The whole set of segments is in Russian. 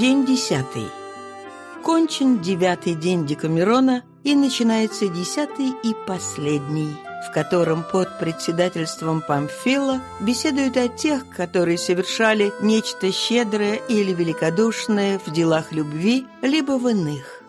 День десятый. Кончен девятый день Декамерона, и начинается десятый и последний, в котором под председательством Памфила беседуют о тех, которые совершали нечто щедрое или великодушное в делах любви, либо в иных.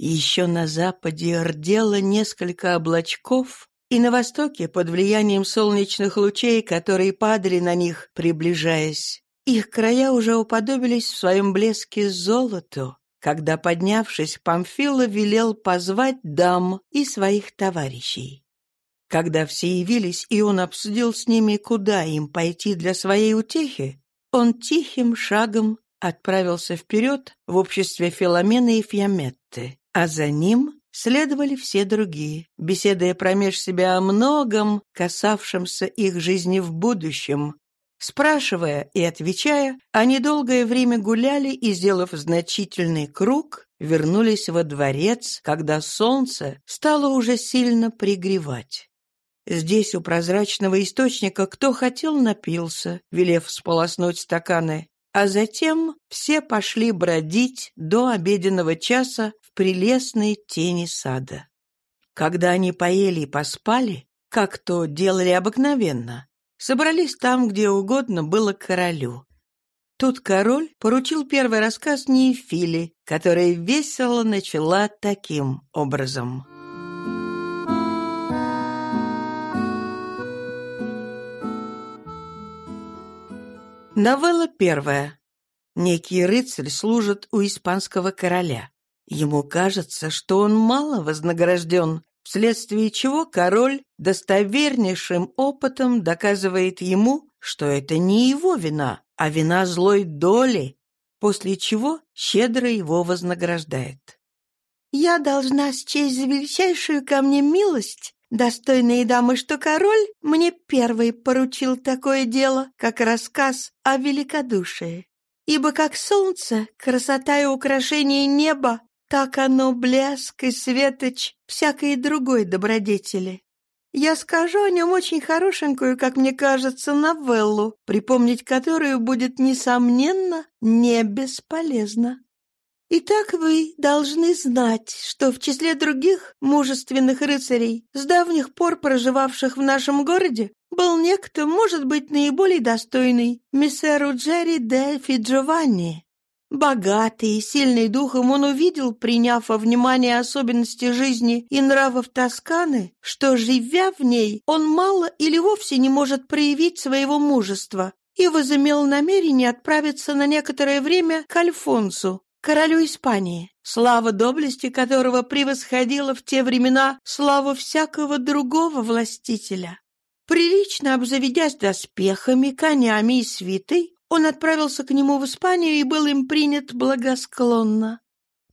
Еще на западе рдело несколько облачков, и на востоке, под влиянием солнечных лучей, которые падали на них, приближаясь, их края уже уподобились в своем блеске золоту, когда, поднявшись, Памфила велел позвать дам и своих товарищей. Когда все явились, и он обсудил с ними, куда им пойти для своей утехи, он тихим шагом отправился вперед в обществе Филомена и Фиаметты, а за ним следовали все другие, беседуя промеж себя о многом, касавшемся их жизни в будущем, Спрашивая и отвечая, они долгое время гуляли и, сделав значительный круг, вернулись во дворец, когда солнце стало уже сильно пригревать. Здесь у прозрачного источника кто хотел напился, велев сполоснуть стаканы, а затем все пошли бродить до обеденного часа в прелестной тени сада. Когда они поели и поспали, как то делали обыкновенно, собрались там, где угодно было королю. Тут король поручил первый рассказ Нефиле, которая весело начала таким образом. Новелла первая. Некий рыцарь служит у испанского короля. Ему кажется, что он мало вознагражден, вследствие чего король достовернейшим опытом доказывает ему, что это не его вина, а вина злой доли, после чего щедро его вознаграждает. «Я должна счесть за величайшую ко мне милость, достойные дамы, что король мне первый поручил такое дело, как рассказ о великодушии. Ибо как солнце, красота и украшение неба так оно блеск и светоч всякой другой добродетели. Я скажу о нем очень хорошенькую, как мне кажется, новеллу, припомнить которую будет, несомненно, не бесполезно. Итак, вы должны знать, что в числе других мужественных рыцарей, с давних пор проживавших в нашем городе, был некто, может быть, наиболее достойный, мессеру Джерри де Фиджованни, Богатый и сильный духом он увидел, приняв во внимание особенности жизни и нравов Тосканы, что, живя в ней, он мало или вовсе не может проявить своего мужества, и возымел намерение отправиться на некоторое время к Альфонсу, королю Испании, слава доблести которого превосходила в те времена славу всякого другого властителя. Прилично обзаведясь доспехами, конями и свитой, он отправился к нему в Испанию и был им принят благосклонно.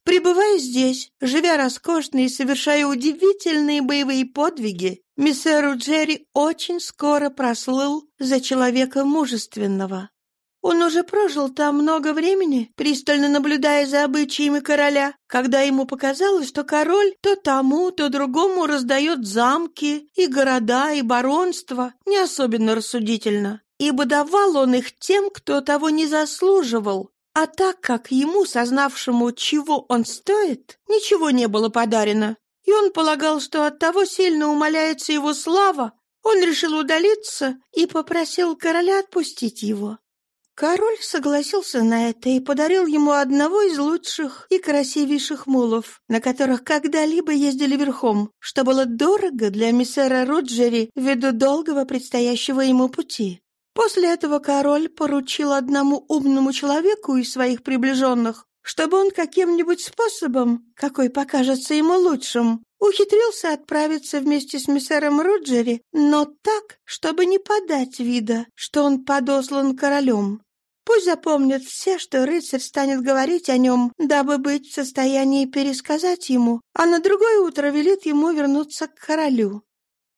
Пребывая здесь, живя роскошно и совершая удивительные боевые подвиги, миссеру Джерри очень скоро прослыл за человека мужественного. Он уже прожил там много времени, пристально наблюдая за обычаями короля, когда ему показалось, что король то тому, то другому раздает замки и города, и баронства, не особенно рассудительно ибо давал он их тем, кто того не заслуживал, а так как ему, сознавшему, чего он стоит, ничего не было подарено, и он полагал, что от того сильно умаляется его слава, он решил удалиться и попросил короля отпустить его. Король согласился на это и подарил ему одного из лучших и красивейших мулов, на которых когда-либо ездили верхом, что было дорого для миссера Роджери ввиду долгого предстоящего ему пути. После этого король поручил одному умному человеку из своих приближенных, чтобы он каким-нибудь способом, какой покажется ему лучшим, ухитрился отправиться вместе с миссером Роджери, но так, чтобы не подать вида, что он подослан королем. Пусть запомнят все, что рыцарь станет говорить о нем, дабы быть в состоянии пересказать ему, а на другое утро велит ему вернуться к королю.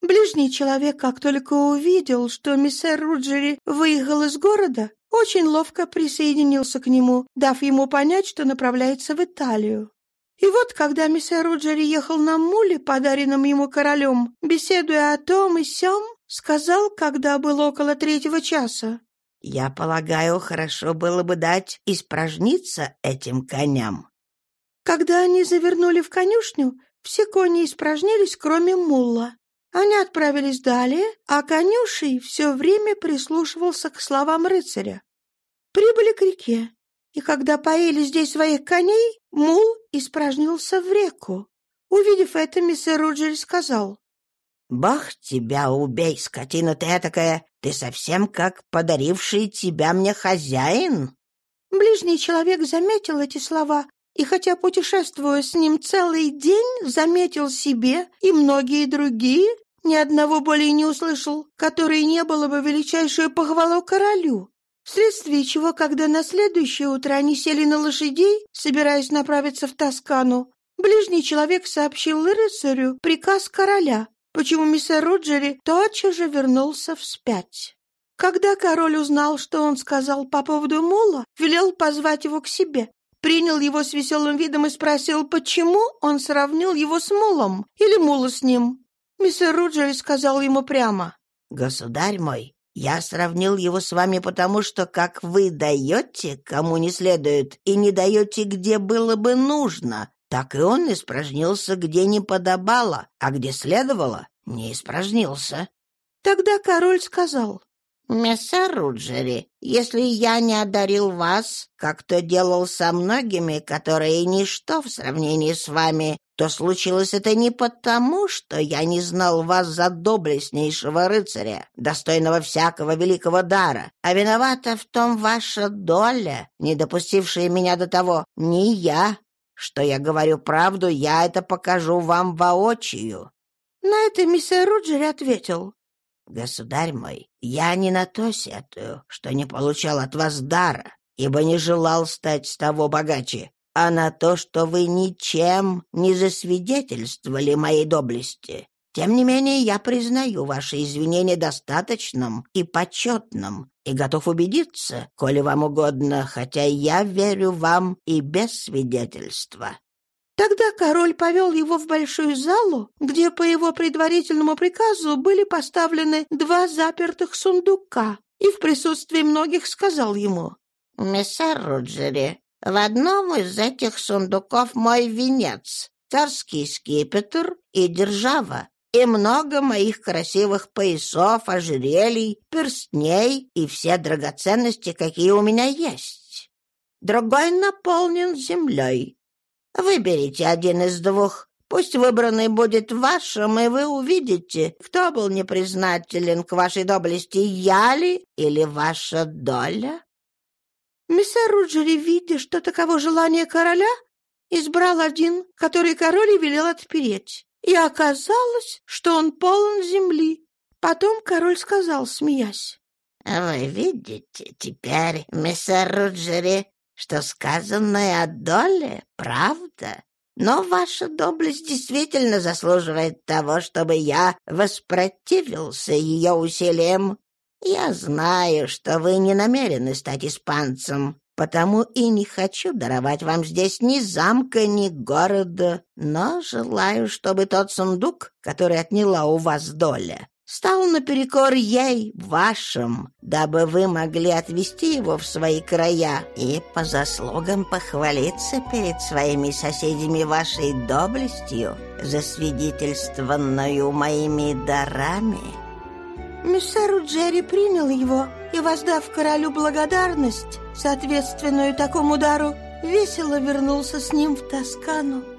Ближний человек, как только увидел, что миссер Руджери выехал из города, очень ловко присоединился к нему, дав ему понять, что направляется в Италию. И вот, когда миссер Руджери ехал на муле, подаренном ему королем, беседуя о том и сём, сказал, когда было около третьего часа, Я полагаю, хорошо было бы дать испражниться этим коням». Когда они завернули в конюшню, все кони испражнились, кроме мула. Они отправились далее, а конюший все время прислушивался к словам рыцаря. Прибыли к реке, и когда поили здесь своих коней, мул испражнился в реку. Увидев это, мистер Руджери сказал, «Бах тебя убей, скотина ты этакая! Ты совсем как подаривший тебя мне хозяин!» Ближний человек заметил эти слова и, хотя путешествуя с ним целый день, заметил себе и многие другие, ни одного более не услышал, который не было бы величайшую похвалу королю. Вследствие чего, когда на следующее утро они сели на лошадей, собираясь направиться в Тоскану, ближний человек сообщил рыцарю приказ короля, почему мистер Роджери тотчас же вернулся вспять. Когда король узнал, что он сказал по поводу мула, велел позвать его к себе, принял его с веселым видом и спросил, почему он сравнил его с мулом или мула с ним. Мистер Руджери сказал ему прямо. «Государь мой, я сравнил его с вами потому, что как вы даете, кому не следует, и не даете, где было бы нужно, так и он испражнился, где не подобало, а где следовало, не испражнился». Тогда король сказал, «Мессер Руджери, если я не одарил вас, как то делал со многими, которые ничто в сравнении с вами, то случилось это не потому, что я не знал вас за доблестнейшего рыцаря, достойного всякого великого дара, а виновата в том ваша доля, не допустившая меня до того, не я. Что я говорю правду, я это покажу вам воочию». На это мистер Руджери ответил, «Государь мой, я не на то сетую, что не получал от вас дара, ибо не желал стать с того богаче, а на то, что вы ничем не засвидетельствовали моей доблести. Тем не менее, я признаю ваше извинение достаточным и почетным, и готов убедиться, коли вам угодно, хотя я верю вам и без свидетельства. Тогда король повел его в большую залу, где по его предварительному приказу были поставлены два запертых сундука, и в присутствии многих сказал ему, «Мессер Руджери, в одном из этих сундуков мой венец, царский скипетр и держава, и много моих красивых поясов, ожерелий, перстней и все драгоценности, какие у меня есть. Другой наполнен землей, Выберите один из двух. Пусть выбранный будет вашим, и вы увидите, кто был непризнателен к вашей доблести, я ли или ваша доля. Миссер Руджери, видя, что таково желание короля, избрал один, который король и велел отпереть. И оказалось, что он полон земли. Потом король сказал, смеясь. «Вы видите теперь, миссер Руджери, что сказанное о доле — правда. Но ваша доблесть действительно заслуживает того, чтобы я воспротивился ее усилиям. Я знаю, что вы не намерены стать испанцем, потому и не хочу даровать вам здесь ни замка, ни города, но желаю, чтобы тот сундук, который отняла у вас доля, стал наперекор ей, вашим, дабы вы могли отвести его в свои края и по заслугам похвалиться перед своими соседями вашей доблестью, засвидетельствованную моими дарами». Мессеру Джерри принял его и, воздав королю благодарность, соответственную такому дару, весело вернулся с ним в Тоскану.